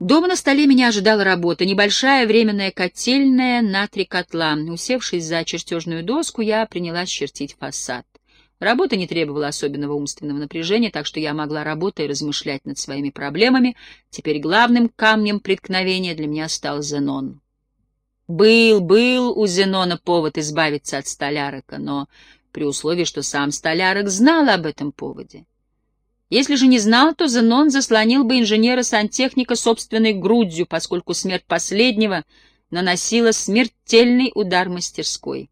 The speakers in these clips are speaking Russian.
Дома на столе меня ожидала работа, небольшая временная котельная на три котла. Усевшись за чертежную доску, я принялась чертить фасад. Работа не требовала особенного умственного напряжения, так что я могла, работая, размышлять над своими проблемами. Теперь главным камнем преткновения для меня стал Зенон. Был, был у Зенона повод избавиться от столярика, но при условии, что сам столярок знал об этом поводе. Если же не знал, то Зенон заслонил бы инженера-сантехника собственной грудью, поскольку смерть последнего наносила смертельный удар мастерской.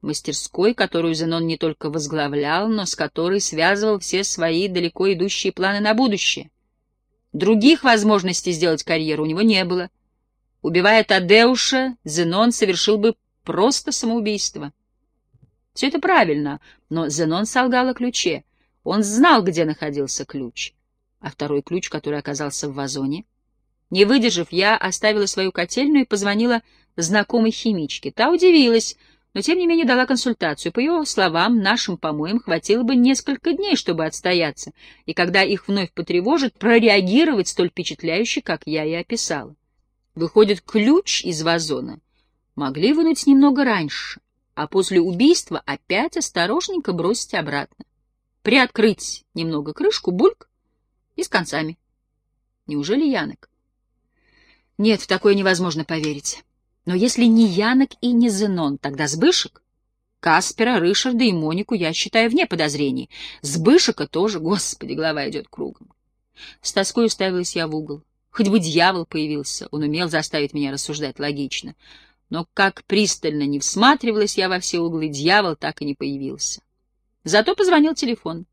Мастерской, которую Зенон не только возглавлял, но с которой связывал все свои далеко идущие планы на будущее. Других возможностей сделать карьеру у него не было. Убивая Тадеуша, Зенон совершил бы просто самоубийство. Все это правильно, но Зенон солгал о ключе — он знал, где находился ключ. А второй ключ, который оказался в вазоне? Не выдержав, я оставила свою котельную и позвонила знакомой химичке. Та удивилась, но тем не менее дала консультацию. По ее словам, нашим помоям хватило бы несколько дней, чтобы отстояться, и когда их вновь потревожит, прореагировать столь впечатляюще, как я и описала. Выходит, ключ из вазона могли вынуть немного раньше, а после убийства опять осторожненько бросить обратно приоткрыть немного крышку, бульк, и с концами. Неужели Янок? Нет, в такое невозможно поверить. Но если не Янок и не Зенон, тогда Сбышек? Каспера, Рышарда и Монику я считаю вне подозрений. Сбышека тоже, господи, голова идет кругом. С тоской уставилась я в угол. Хоть бы дьявол появился, он умел заставить меня рассуждать логично. Но как пристально не всматривалась я во все углы, дьявол так и не появился. Зато позвонил телефон.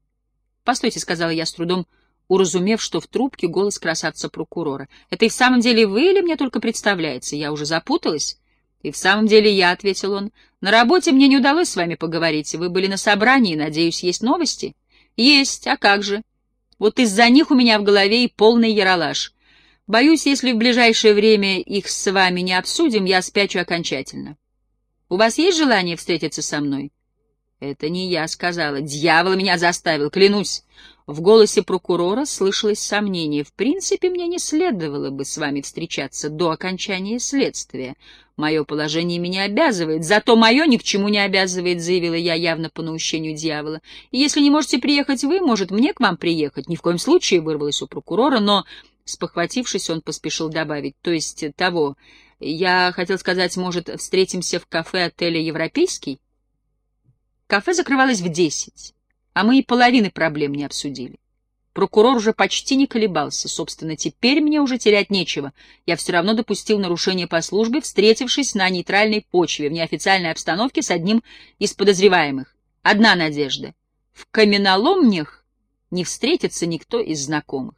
«Постойте», — сказала я с трудом, уразумев, что в трубке голос красавца-прокурора. «Это и в самом деле вы или мне только представляется? Я уже запуталась?» «И в самом деле я», — ответил он. «На работе мне не удалось с вами поговорить. Вы были на собрании, надеюсь, есть новости?» «Есть, а как же?» «Вот из-за них у меня в голове и полный яролаж. Боюсь, если в ближайшее время их с вами не обсудим, я спячу окончательно. У вас есть желание встретиться со мной?» Это не я сказала. Дьявол меня заставил, клянусь. В голосе прокурора слышалось сомнение. В принципе, мне не следовало бы с вами встречаться до окончания следствия. Мое положение меня обязывает, зато мое ни к чему не обязывает, заявила я явно по наущению дьявола. И если не можете приехать вы, может, мне к вам приехать? Ни в коем случае, вырвалось у прокурора, но, спохватившись, он поспешил добавить, то есть того. Я хотел сказать, может, встретимся в кафе отеля «Европейский»? Кафе закрывалось в десять, а мы и половины проблем не обсудили. Прокурор уже почти не колебался. Собственно, теперь мне уже терять нечего. Я все равно допустил нарушение по службе, встретившись на нейтральной почве, в неофициальной обстановке с одним из подозреваемых. Одна надежда. В каменоломнях не встретится никто из знакомых.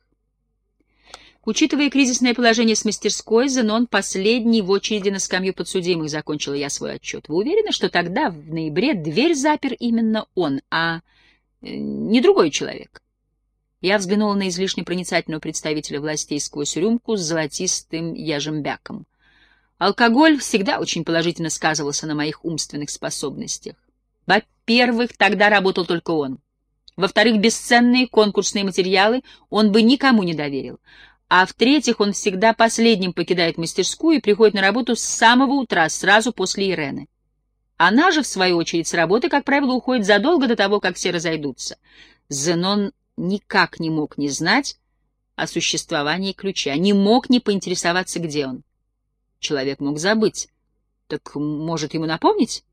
Учитывая кризисное положение с мастерской, Зенон последний в очереди на скамью подсудимых, закончила я свой отчет. Вы уверены, что тогда, в ноябре, дверь запер именно он, а э, не другой человек? Я взглянула на излишне проницательного представителя властей сквозь рюмку с золотистым яжембяком. Алкоголь всегда очень положительно сказывался на моих умственных способностях. Во-первых, тогда работал только он. Во-вторых, бесценные конкурсные материалы он бы никому не доверил а в-третьих, он всегда последним покидает мастерскую и приходит на работу с самого утра, сразу после Ирены. Она же, в свою очередь, с работы, как правило, уходит задолго до того, как все разойдутся. Зенон никак не мог не знать о существовании ключа, не мог не поинтересоваться, где он. Человек мог забыть. Так, может, ему напомнить?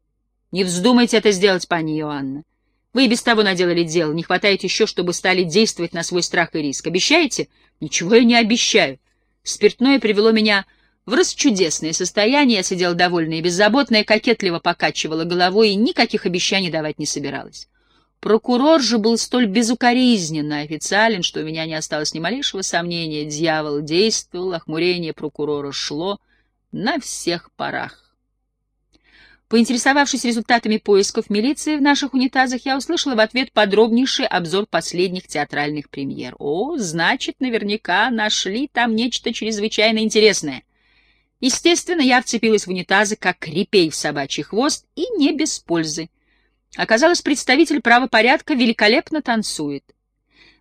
Не вздумайте это сделать, пани Иоанна. Вы и без того наделали дело, не хватает еще, чтобы стали действовать на свой страх и риск. Обещаете? Ничего я не обещаю. Спиртное привело меня в расчудесное состояние, я сидела довольная и беззаботная, кокетливо покачивала головой и никаких обещаний давать не собиралась. Прокурор же был столь безукоризненно официален, что у меня не осталось ни малейшего сомнения. Дьявол действовал, охмурение прокурора шло на всех парах. Поинтересовавшись результатами поисков милиции в наших унитазах, я услышала в ответ подробнейший обзор последних театральных премьер. О, значит, наверняка нашли там нечто чрезвычайно интересное. Естественно, я вцепилась в унитазы, как репей в собачий хвост, и не без пользы. Оказалось, представитель правопорядка великолепно танцует.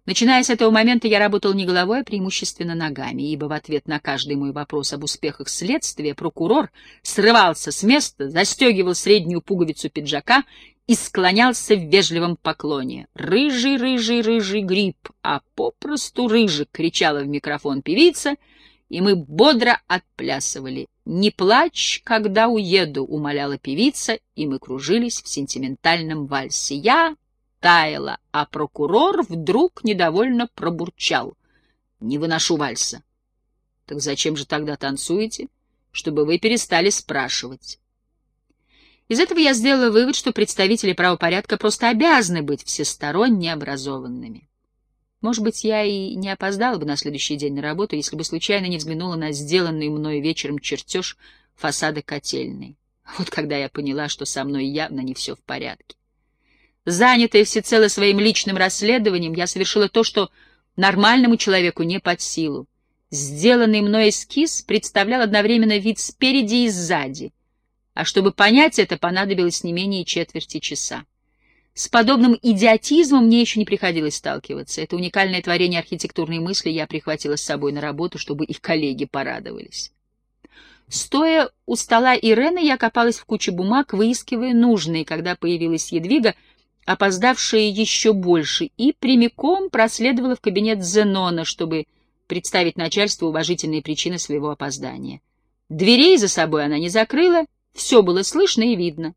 Начиная с этого момента я работал не головой, а преимущественно ногами, ибо в ответ на каждый мой вопрос об успехах следствия прокурор срывался с места, застегивал среднюю пуговицу пиджака и склонялся в вежливом поклоне. «Рыжий, рыжий, рыжий гриб, а попросту рыжик!» — кричала в микрофон певица, и мы бодро отплясывали. «Не плачь, когда уеду», — умоляла певица, и мы кружились в сентиментальном вальсе. Я таяла, а прокурор вдруг недовольно пробурчал. «Не выношу вальса». «Так зачем же тогда танцуете?» «Чтобы вы перестали спрашивать». Из этого я сделала вывод, что представители правопорядка просто обязаны быть всесторонне образованными. Может быть, я и не опоздала бы на следующий день на работу, если бы случайно не взглянула на сделанный мною вечером чертеж фасада котельной. Вот когда я поняла, что со мной явно не все в порядке. Занятая всецело своим личным расследованием, я совершила то, что нормальному человеку не под силу. Сделанный мной эскиз представлял одновременно вид спереди и сзади, а чтобы понять это, понадобилось не менее четверти часа. С подобным идиотизмом мне еще не приходилось сталкиваться. Это уникальное творение архитектурной мысли я прихватила с собой на работу, чтобы их коллеги порадовались. Стоя у стола Ирены, я копалась в куче бумаг, выискивая нужные, когда появилась Едвига — опоздавшая еще больше, и прямиком проследовала в кабинет Зенона, чтобы представить начальству уважительные причины своего опоздания. Дверей за собой она не закрыла, все было слышно и видно.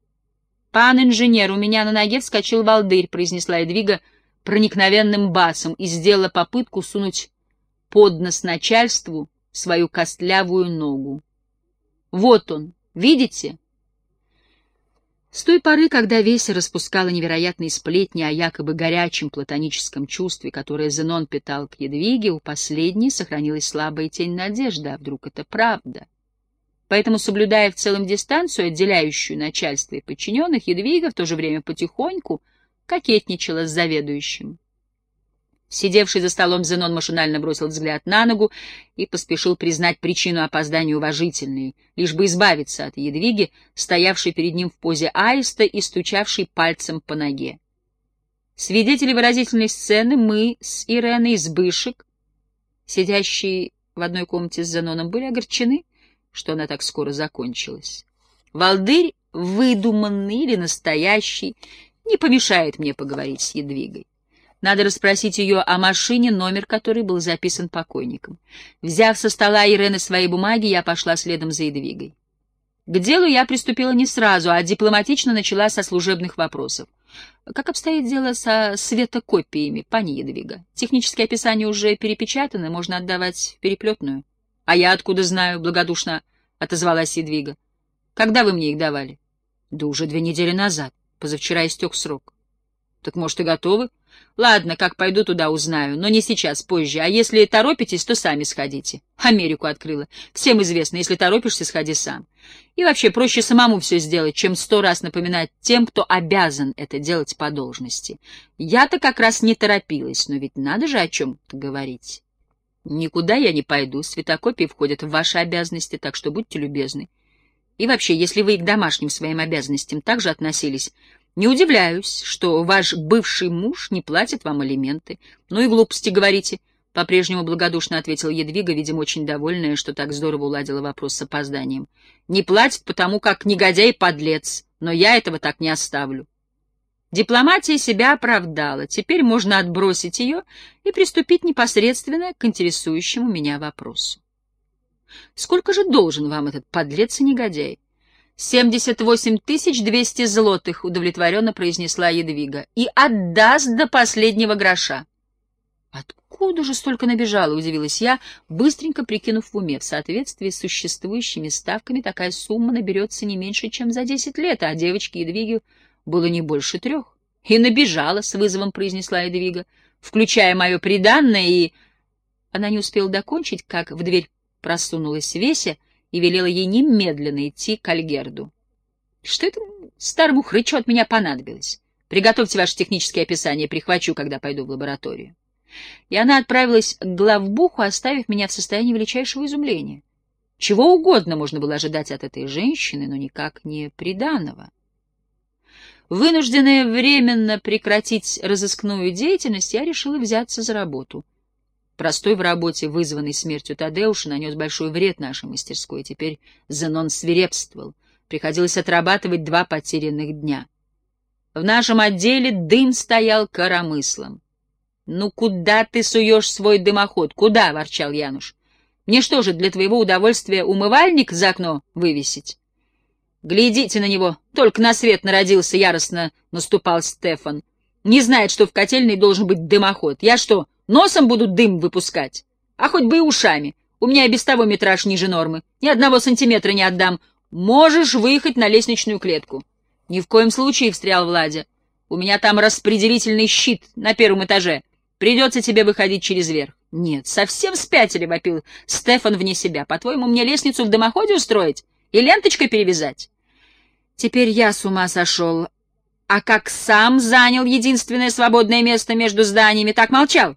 «Пан инженер, у меня на ноге вскочил волдырь», — произнесла Эдвига проникновенным басом и сделала попытку сунуть под нос начальству свою костлявую ногу. «Вот он, видите?» С той поры, когда Веся распускала невероятные сплетни о якобы горячем платоническом чувстве, которое Зенон питал к Едвиге, у последней сохранилась слабая тень надежды, а вдруг это правда. Поэтому, соблюдая в целом дистанцию, отделяющую начальство и подчиненных, Едвига в то же время потихоньку кокетничала с заведующим. Сидевший за столом Зенон машинально бросил взгляд на ногу и поспешил признать причину опоздания уважительной, лишь бы избавиться от едвиги, стоявшей перед ним в позе аиста и стучавшей пальцем по ноге. Свидетели выразительной сцены мы с Иреной Сбышек, сидящие в одной комнате с Зеноном, были огорчены, что она так скоро закончилась. Валдырь, выдуманный или настоящий, не помешает мне поговорить с Едвигой. Надо расспросить ее о машине, номер которой был записан покойником. Взяв со стола Ирены свои бумаги, я пошла следом за Едвигой. К делу я приступила не сразу, а дипломатично начала со служебных вопросов. Как обстоит дело со светокопиями, пани Едвига? Технические описания уже перепечатаны, можно отдавать переплетную. — А я откуда знаю? — благодушно отозвалась Едвига. — Когда вы мне их давали? — Да уже две недели назад. Позавчера истек срок. — Так, может, и готовы? — Ладно, как пойду туда, узнаю, но не сейчас, позже. А если торопитесь, то сами сходите. Америку открыла. Всем известно, если торопишься, сходи сам. И вообще проще самому все сделать, чем сто раз напоминать тем, кто обязан это делать по должности. Я-то как раз не торопилась, но ведь надо же о чем-то говорить. Никуда я не пойду, светокопии входят в ваши обязанности, так что будьте любезны. И вообще, если вы и к домашним своим обязанностям также относились, не удивляюсь, что ваш бывший муж не платит вам алименты. Ну и глупости говорите, — по-прежнему благодушно ответил Едвига, видимо, очень довольная, что так здорово уладила вопрос с опозданием. Не платит, потому как негодяй подлец, но я этого так не оставлю. Дипломатия себя оправдала, теперь можно отбросить ее и приступить непосредственно к интересующему меня вопросу. Сколько же должен вам этот подлец и негодяй? «Семьдесят восемь тысяч двести злотых», — удовлетворенно произнесла Едвига, — «и отдаст до последнего гроша». «Откуда же столько набежало?» — удивилась я, быстренько прикинув в уме. В соответствии с существующими ставками такая сумма наберется не меньше, чем за десять лет, а девочке Едвиге было не больше трех. «И набежала», — с вызовом произнесла Едвига, включая мое приданное, и... Она не успела докончить, как в дверь просунулась Веся, и велела ей немедленно идти к Альгерду. Что это старому хрычу от меня понадобилось? Приготовьте ваше техническое описание, прихвачу, когда пойду в лабораторию. И она отправилась к главбуху, оставив меня в состоянии величайшего изумления. Чего угодно можно было ожидать от этой женщины, но никак не приданого. Вынужденная временно прекратить разыскную деятельность, я решила взяться за работу. Простой в работе, вызванный смертью Тадеуша, нанес большой вред нашей мастерской, и теперь Зенон свирепствовал. Приходилось отрабатывать два потерянных дня. В нашем отделе дым стоял коромыслом. — Ну куда ты суешь свой дымоход? Куда? — ворчал Януш. — Мне что же, для твоего удовольствия умывальник за окно вывесить? — Глядите на него, только на свет народился, — яростно наступал Стефан. — Не знает, что в котельной должен быть дымоход. Я что, носом буду дым выпускать? А хоть бы и ушами. У меня и без того метраж ниже нормы. Ни одного сантиметра не отдам. Можешь выехать на лестничную клетку. — Ни в коем случае, — встрял Владя. — У меня там распределительный щит на первом этаже. Придется тебе выходить через верх. — Нет, совсем спятили, — вопил Стефан вне себя. — По-твоему, мне лестницу в дымоходе устроить? И ленточкой перевязать? Теперь я с ума сошел. А как сам занял единственное свободное место между зданиями, так молчал.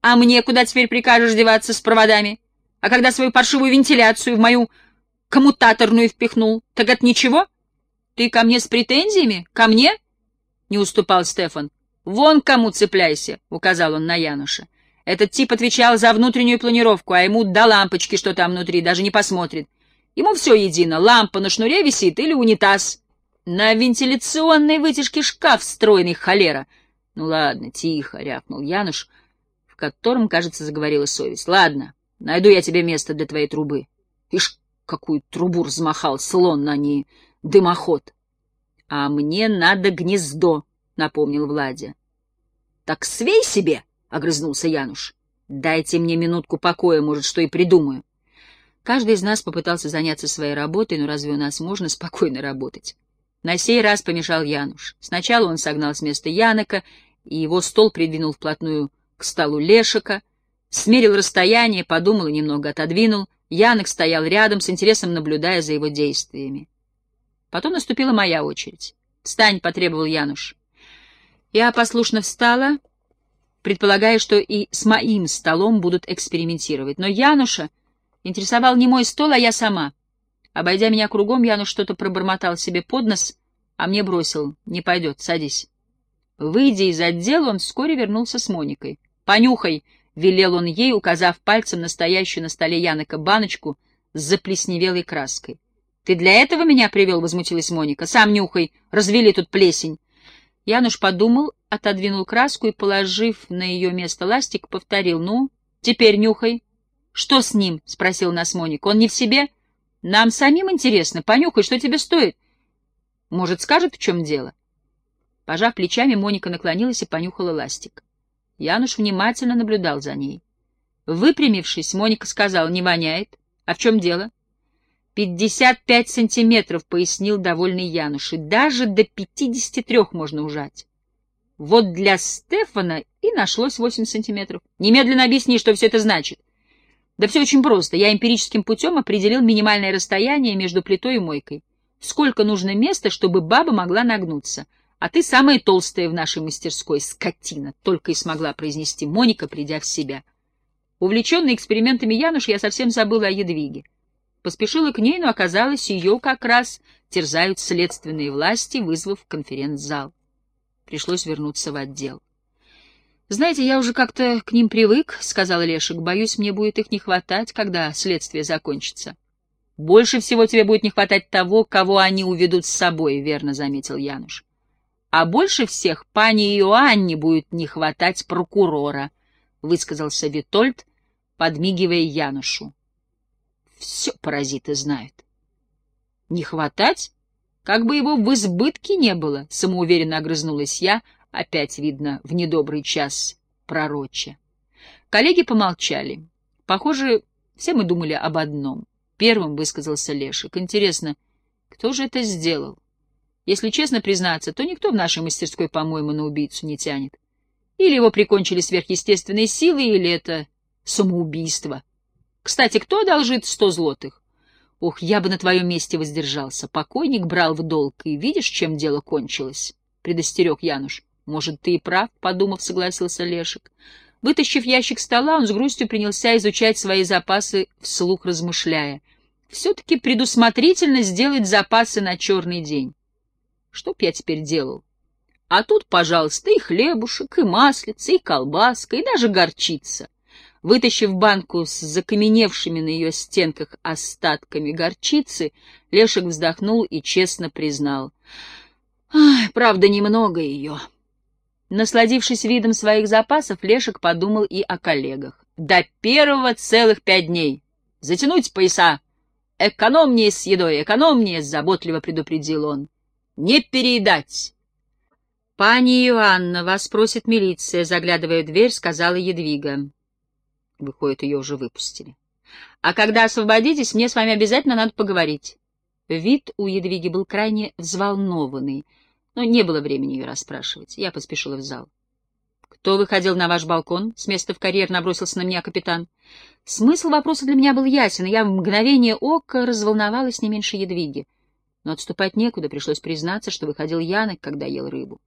А мне куда теперь прикажешь деваться с проводами? А когда свою паршивую вентиляцию в мою коммутаторную впихнул, так это ничего? — «Ты ко мне с претензиями? Ко мне?» — не уступал Стефан. «Вон кому цепляйся», — указал он на Януша. Этот тип отвечал за внутреннюю планировку, а ему до лампочки, что там внутри, даже не посмотрит. Ему все едино, лампа на шнуре висит или унитаз. На вентиляционной вытяжке шкаф встроенный, холера. Ну ладно, тихо, рявкнул Януш, котором, кажется, заговорила совесть. Ладно, найду я тебе место для твоей трубы. Ишь, какую трубу размахал слон на ней дымоход. — А мне надо гнездо, — напомнил Владя. — Так свей себе, — огрызнулся Януш. — Дайте мне минутку покоя, может, что и придумаю. Каждый из нас попытался заняться своей работой, но разве у нас можно спокойно работать? На сей раз помешал Януш. Сначала он согнал с места Янока, и его стол придвинул вплотную к столу Лешика, смерил расстояние, подумал и немного отодвинул. Янок стоял рядом, с интересом наблюдая за его действиями. Потом наступила моя очередь. «Встань!» — потребовал Януш. Я послушно встала, предполагая, что и с моим столом будут экспериментировать. Но Януша интересовал не мой стол, а я сама. Обойдя меня кругом, Януш что-то пробормотал себе под нос, а мне бросил. «Не пойдет, садись». Выйдя из отдела, он вскоре вернулся с Моникой. «Понюхай!» — велел он ей, указав пальцем настоящую на столе Янока баночку с заплесневелой краской. «Ты для этого меня привел?» — возмутилась Моника. «Сам нюхай, развели тут плесень». Януш подумал, отодвинул краску и, положив на ее место ластик, повторил. «Ну, теперь нюхай». «Что с ним?» — спросил нас Моника. «Он не в себе?» «Нам самим интересно. Понюхай, что тебе стоит?» «Может, скажет, в чем дело?» Пожав плечами, Моника наклонилась и понюхала ластик. Януш внимательно наблюдал за ней. Выпрямившись, Моника сказала, «Не воняет. А в чем дело?» «Пятьдесят пять сантиметров», — пояснил довольный Януш, — «и даже до пятидесяти трех можно ужать». Вот для Стефана и нашлось восемь сантиметров. Немедленно объясни, что все это значит. Да все очень просто. Я эмпирическим путем определил минимальное расстояние между плитой и мойкой. Сколько нужно места, чтобы баба могла нагнуться. А ты самая толстая в нашей мастерской, скотина, только и смогла произнести Моника, придя в себя. Увлеченный экспериментами Януш, я совсем забыла о Едвиге. Поспешила к ней, но оказалось, ее как раз терзают следственные власти, вызвав конференц-зал. Пришлось вернуться в отдел. «Знаете, я уже как-то к ним привык», — сказал Лешек. «Боюсь, мне будет их не хватать, когда следствие закончится». «Больше всего тебе будет не хватать того, кого они уведут с собой», — верно заметил Януш. «А больше всех пани Иоанне будет не хватать прокурора», — высказался Витольд, подмигивая Янушу. Все паразиты знают. Не хватать? Как бы его в избытке не было, самоуверенно огрызнулась я, опять видно, в недобрый час пророче. Коллеги помолчали. Похоже, все мы думали об одном. Первым высказался Лешик. Интересно, кто же это сделал? Если честно признаться, то никто в нашей мастерской, по-моему, на убийцу не тянет. Или его прикончили сверхъестественные силы, или это самоубийство. Кстати, кто одолжит сто злотых? Ох, я бы на твоем месте воздержался. Покойник брал в долг, и видишь, чем дело кончилось? Предостерег Януш. Может, ты и прав, подумав, согласился Лешек. Вытащив ящик стола, он с грустью принялся изучать свои запасы, вслух размышляя. Все-таки предусмотрительно сделать запасы на черный день. Что б я теперь делал? А тут, пожалуйста, и хлебушек, и маслица, и колбаска, и даже горчица. Вытащив банку с закаменевшими на ее стенках остатками горчицы, Лешек вздохнул и честно признал. Ах, правда, немного ее. Насладившись видом своих запасов, Лешек подумал и о коллегах. До первого целых пять дней. Затянуть пояса. Экономнее с едой, экономнее, заботливо предупредил он. Не переедать. «Пани Иоанна, вас просит милиция», — заглядывая в дверь, сказала Едвига. Выходит, ее уже выпустили. «А когда освободитесь, мне с вами обязательно надо поговорить». Вид у Едвиги был крайне взволнованный, но не было времени ее расспрашивать. Я поспешила в зал. «Кто выходил на ваш балкон?» — с места в карьер набросился на меня капитан. Смысл вопроса для меня был ясен, и я в мгновение ока разволновалась не меньше Едвиги. Но отступать некуда, пришлось признаться, что выходил Янок, когда ел рыбу.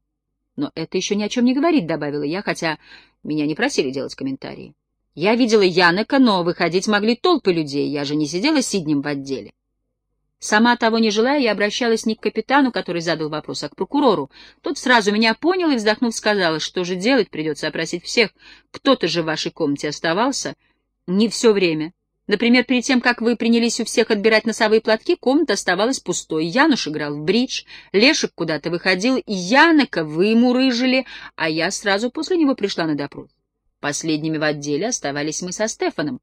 «Но это еще ни о чем не говорит», — добавила я, хотя меня не просили делать комментарии. «Я видела Янека, но выходить могли толпы людей, я же не сидела сиднем в отделе». Сама того не желая, я обращалась не к капитану, который задал вопрос, а к прокурору. Тот сразу меня понял и, вздохнув, сказал, что же делать, придется опросить всех. Кто-то же в вашей комнате оставался. Не все время. Например, перед тем, как вы принялись у всех отбирать носовые платки, комната оставалась пустой. Януш играл в бридж, Лешек куда-то выходил, и Янока вы мурыжили, а я сразу после него пришла на допрос. Последними в отделе оставались мы со Стефаном.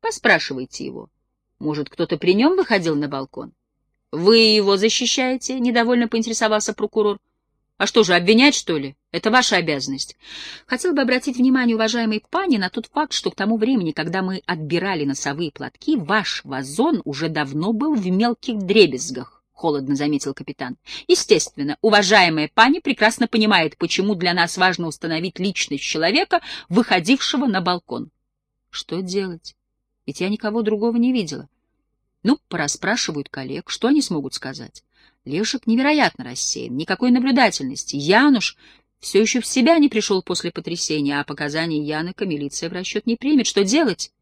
Поспрашивайте его. Может, кто-то при нем выходил на балкон? — Вы его защищаете? — недовольно поинтересовался прокурор. — А что же, обвинять, что ли? Это ваша обязанность. Хотел бы обратить внимание уважаемой пани на тот факт, что к тому времени, когда мы отбирали носовые платки, ваш вазон уже давно был в мелких дребезгах. — холодно заметил капитан. «Естественно, уважаемая пани прекрасно понимает, почему для нас важно установить личность человека, выходившего на балкон». «Что делать? Ведь я никого другого не видела. Ну, пораспрашивают коллег, что они смогут сказать? Лешек невероятно рассеян, никакой наблюдательности. Януш все еще в себя не пришел после потрясения, а показания Янока милиция в расчет не примет. Что делать?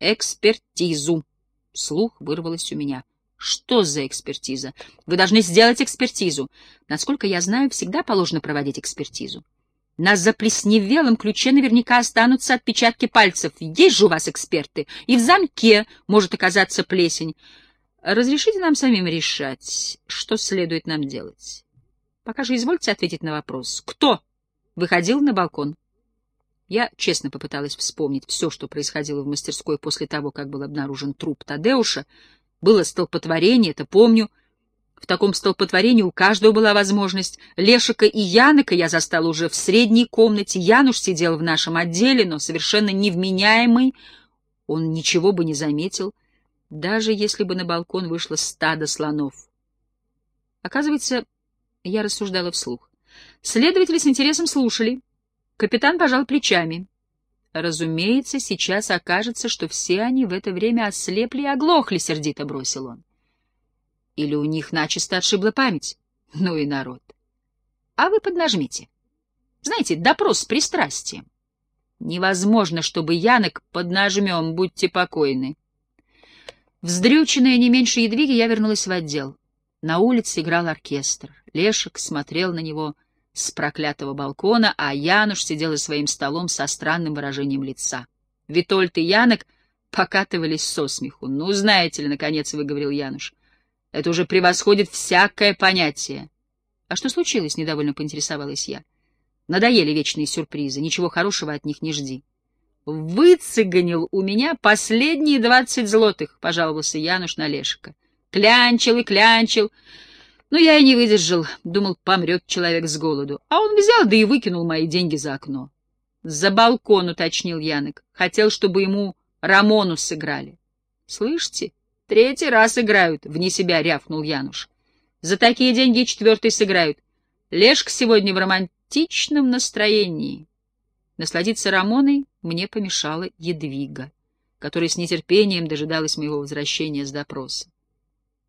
Экспертизу. Слух вырвалось у меня. Что за экспертиза? Вы должны сделать экспертизу. Насколько я знаю, всегда положено проводить экспертизу. На заплесневелом ключе наверняка останутся отпечатки пальцев. Есть же у вас эксперты. И в замке может оказаться плесень. Разрешите нам самим решать, что следует нам делать. Пока же извольте ответить на вопрос. Кто выходил на балкон? Я честно попыталась вспомнить все, что происходило в мастерской после того, как был обнаружен труп Тадеуша. Было столпотворение, это помню. В таком столпотворении у каждого была возможность. Лешика и Янока я застал уже в средней комнате. Януш сидел в нашем отделе, но совершенно невменяемый. Он ничего бы не заметил, даже если бы на балкон вышло стадо слонов. Оказывается, я рассуждала вслух. Следователи с интересом слушали. Капитан пожал плечами. Разумеется, сейчас окажется, что все они в это время ослепли и оглохли, сердито бросил он. Или у них начисто отшибла память? Ну и народ. А вы поднажмите. Знаете, допрос с пристрастием. Невозможно, чтобы Янок поднажмем, будьте покойны. Вздрюченная не меньше едвиги, я вернулась в отдел. На улице играл оркестр. Лешек смотрел на него с проклятого балкона, а Януш сидел за своим столом со странным выражением лица. Витольд и Янок покатывались со смеху. «Ну, знаете ли, — наконец выговорил Януш, это уже превосходит всякое понятие. — А что случилось? — недовольно поинтересовалась я. — Надоели вечные сюрпризы. Ничего хорошего от них не жди. — Выцыганил у меня последние двадцать злотых, — пожаловался Януш на Лешика. Клянчил и клянчил. Но я и не выдержал. Думал, помрет человек с голоду. А он взял, да и выкинул мои деньги за окно. — За балкон, — уточнил Янок. Хотел, чтобы ему Рамону сыграли. — Слышите? — Третий раз играют, — вне себя рявкнул Януш. За такие деньги четвертый сыграют. Лешка сегодня в романтичном настроении. Насладиться Рамоной мне помешала Едвига, которая с нетерпением дожидалась моего возвращения с допроса.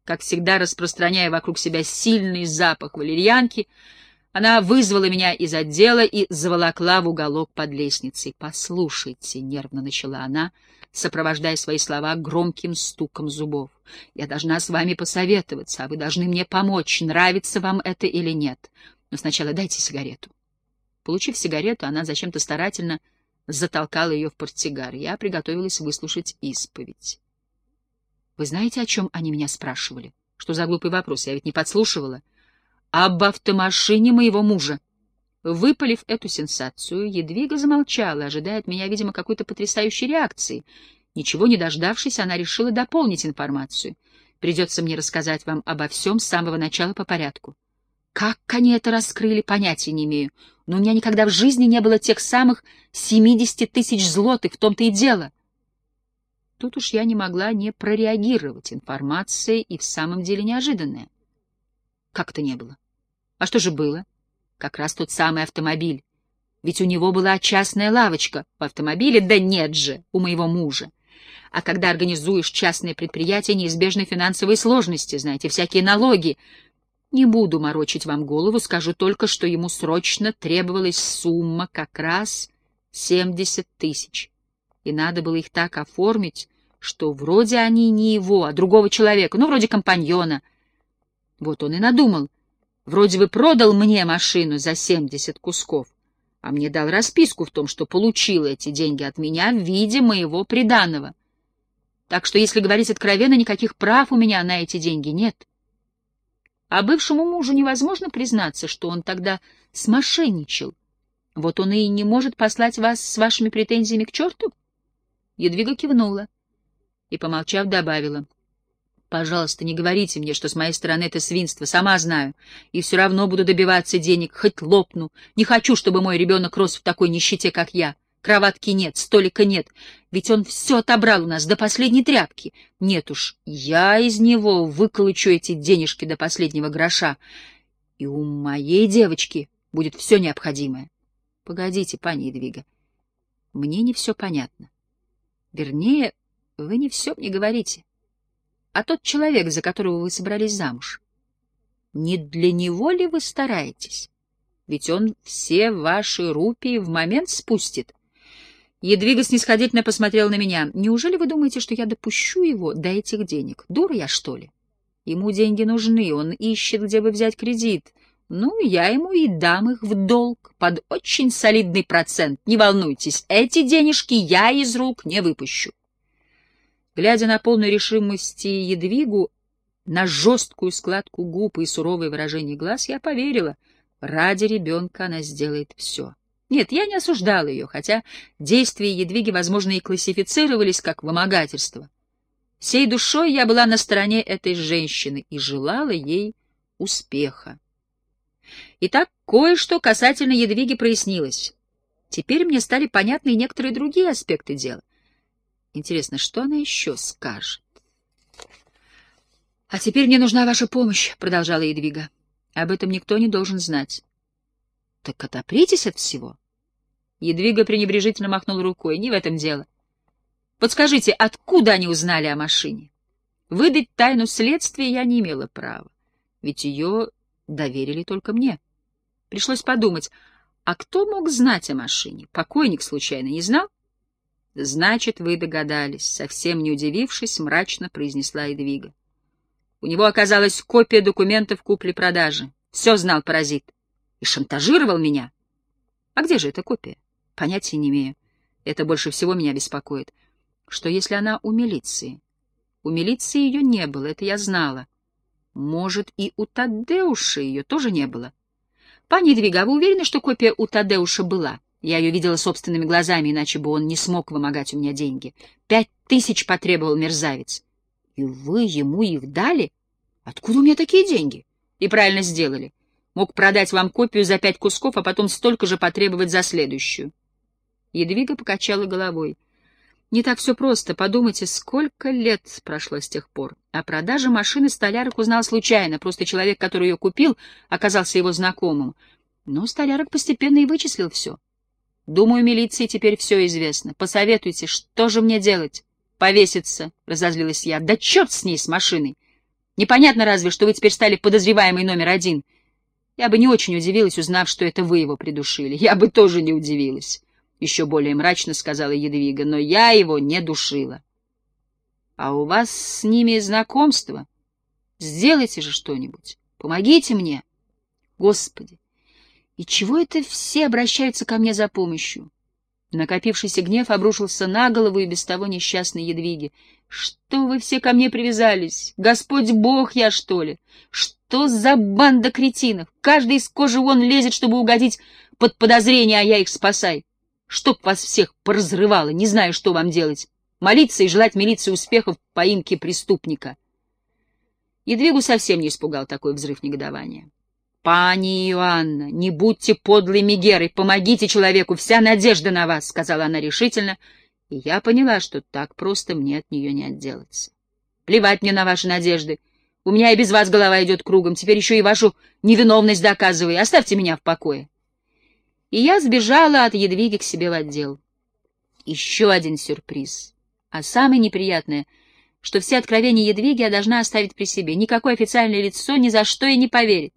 Как всегда, распространяя вокруг себя сильный запах валерьянки, она вызвала меня из отдела и заволокла в уголок под лестницей. «Послушайте», — нервно начала она, сопровождая свои слова громким стуком зубов. «Я должна с вами посоветоваться, а вы должны мне помочь, нравится вам это или нет. Но сначала дайте сигарету». Получив сигарету, она зачем-то старательно затолкала ее в портсигар. Я приготовилась выслушать исповедь. «Вы знаете, о чем они меня спрашивали? Что за глупый вопрос? Я ведь не подслушивала. Об автомашине моего мужа». Выпалив эту сенсацию, Едвига замолчала, ожидая от меня, видимо, какой-то потрясающей реакции. Ничего не дождавшись, она решила дополнить информацию. Придется мне рассказать вам обо всем с самого начала по порядку. Как они это раскрыли, понятия не имею. Но у меня никогда в жизни не было тех самых семидесяти тысяч злотых, в том-то и дело. Тут уж я не могла не прореагировать. Информация и в самом деле неожиданная. Как это не было? А что же было? Как раз тот самый автомобиль. Ведь у него была частная лавочка в автомобиле, да нет же, у моего мужа. А когда организуешь частное предприятие, неизбежны финансовые сложности, знаете, всякие налоги. Не буду морочить вам голову, скажу только, что ему срочно требовалась сумма как раз 70 тысяч. И надо было их так оформить, что вроде они не его, а другого человека, ну, вроде компаньона. Вот он и надумал. Вроде бы продал мне машину за 70 кусков, а мне дал расписку в том, что получил эти деньги от меня в виде моего приданого. Так что, если говорить откровенно, никаких прав у меня на эти деньги нет. А бывшему мужу невозможно признаться, что он тогда смошенничал. Вот он и не может послать вас с вашими претензиями к черту? Едвига кивнула и, помолчав, добавила. Пожалуйста, не говорите мне, что с моей стороны это свинство, сама знаю, и все равно буду добиваться денег, хоть лопну. Не хочу, чтобы мой ребенок рос в такой нищете, как я. Кроватки нет, столика нет, ведь он все отобрал у нас до последней тряпки. Нет уж, я из него выколочу эти денежки до последнего гроша, и у моей девочки будет все необходимое. Погодите, пани Едвига, мне не все понятно. Вернее, вы не все мне говорите. А тот человек, за которого вы собрались замуж, не для него ли вы стараетесь? Ведь он все ваши рупии в момент спустит — Едвига снисходительно посмотрел на меня. «Неужели вы думаете, что я допущу его до этих денег? Дура я, что ли? Ему деньги нужны, он ищет, где бы взять кредит. Ну, я ему и дам их в долг под очень солидный процент. Не волнуйтесь, эти денежки я из рук не выпущу». Глядя на полную решимости Едвигу, на жесткую складку губ и суровое выражение глаз, я поверила, ради ребенка она сделает все. Нет, я не осуждал ее, хотя действия Едвиги, возможно, и классифицировались как вымогательство. Всей душой я была на стороне этой женщины и желала ей успеха. Итак, кое-что касательно Едвиги прояснилось. Теперь мне стали понятны и некоторые другие аспекты дела. Интересно, что она еще скажет? — А теперь мне нужна ваша помощь, — продолжала Едвига. — Об этом никто не должен знать. — Так отопритесь от всего. Едвига пренебрежительно махнул рукой. Не в этом дело. Подскажите, откуда они узнали о машине? Выдать тайну следствия я не имела права, ведь ее доверили только мне. Пришлось подумать, а кто мог знать о машине? Покойник случайно не знал? Значит, вы догадались, совсем не удивившись, мрачно произнесла Едвига. У него оказалась копия документов купли-продажи. Все знал паразит. И шантажировал меня. А где же эта копия? Понятия не имею. Это больше всего меня беспокоит. Что если она у милиции? У милиции ее не было, это я знала. Может, и у Тадеуша ее тоже не было? Пани Двига, вы уверены, что копия у Тадеуша была? Я ее видела собственными глазами, иначе бы он не смог вымогать у меня деньги. Пять тысяч потребовал мерзавец. И вы ему их дали? Откуда у меня такие деньги? И правильно сделали. Мог продать вам копию за пять кусков, а потом столько же потребовать за следующую. Едвига покачала головой. Не так все просто. Подумайте, сколько лет прошло с тех пор. О продаже машины столярок узнал случайно. Просто человек, который ее купил, оказался его знакомым. Но столярок постепенно и вычислил все. Думаю, милиции теперь все известно. Посоветуйте, что же мне делать? Повеситься, — разозлилась я. Да черт с ней, с машиной! Непонятно разве, что вы теперь стали подозреваемой номер один. Я бы не очень удивилась, узнав, что это вы его придушили. Я бы тоже не удивилась. Еще более мрачно сказала Едвига, но я его не душила. А у вас с ними знакомство? Сделайте же что-нибудь. Помогите мне. Господи, и чего это все обращаются ко мне за помощью? Накопившийся гнев обрушился на голову и без того несчастной Едвиги. «Что вы все ко мне привязались? Господь Бог я, что ли? Что за банда кретинов? Каждый из кожи вон лезет, чтобы угодить под подозрение, а я их спасай. Чтоб вас всех поразрывало, не знаю, что вам делать. Молиться и желать милиции успехов в поимке преступника». Едвигу совсем не испугал такой взрыв негодования. «Пани Иоанна, не будьте подлой Мегерой, помогите человеку, вся надежда на вас», — сказала она решительно, и я поняла, что так просто мне от нее не отделаться. «Плевать мне на ваши надежды. У меня и без вас голова идет кругом, теперь еще и вашу невиновность доказывай. Оставьте меня в покое». И я сбежала от Едвиги к себе в отдел. Еще один сюрприз. А самое неприятное, что все откровения Едвиги я должна оставить при себе. Никакое официальное лицо ни за что и не поверит.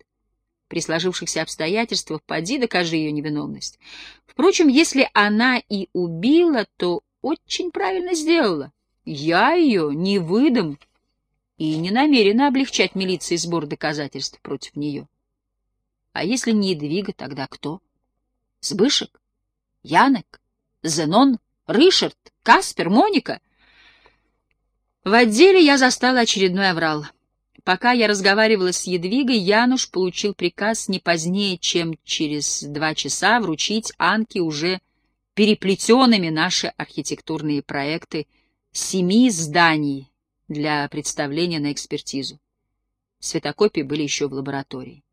При сложившихся обстоятельствах поди докажи ее невиновность. Впрочем, если она и убила, то очень правильно сделала. Я ее не выдам и не намерена облегчать милиции сбор доказательств против нее. А если не Едвига, тогда кто? Сбышек? Янек? Зенон? Ришард? Каспер? Моника? В отделе я застала очередной оврал. Пока я разговаривала с Едвигой, Януш получил приказ не позднее, чем через два часа вручить Анке уже переплетенными наши архитектурные проекты семи зданий для представления на экспертизу. Светокопии были еще в лаборатории.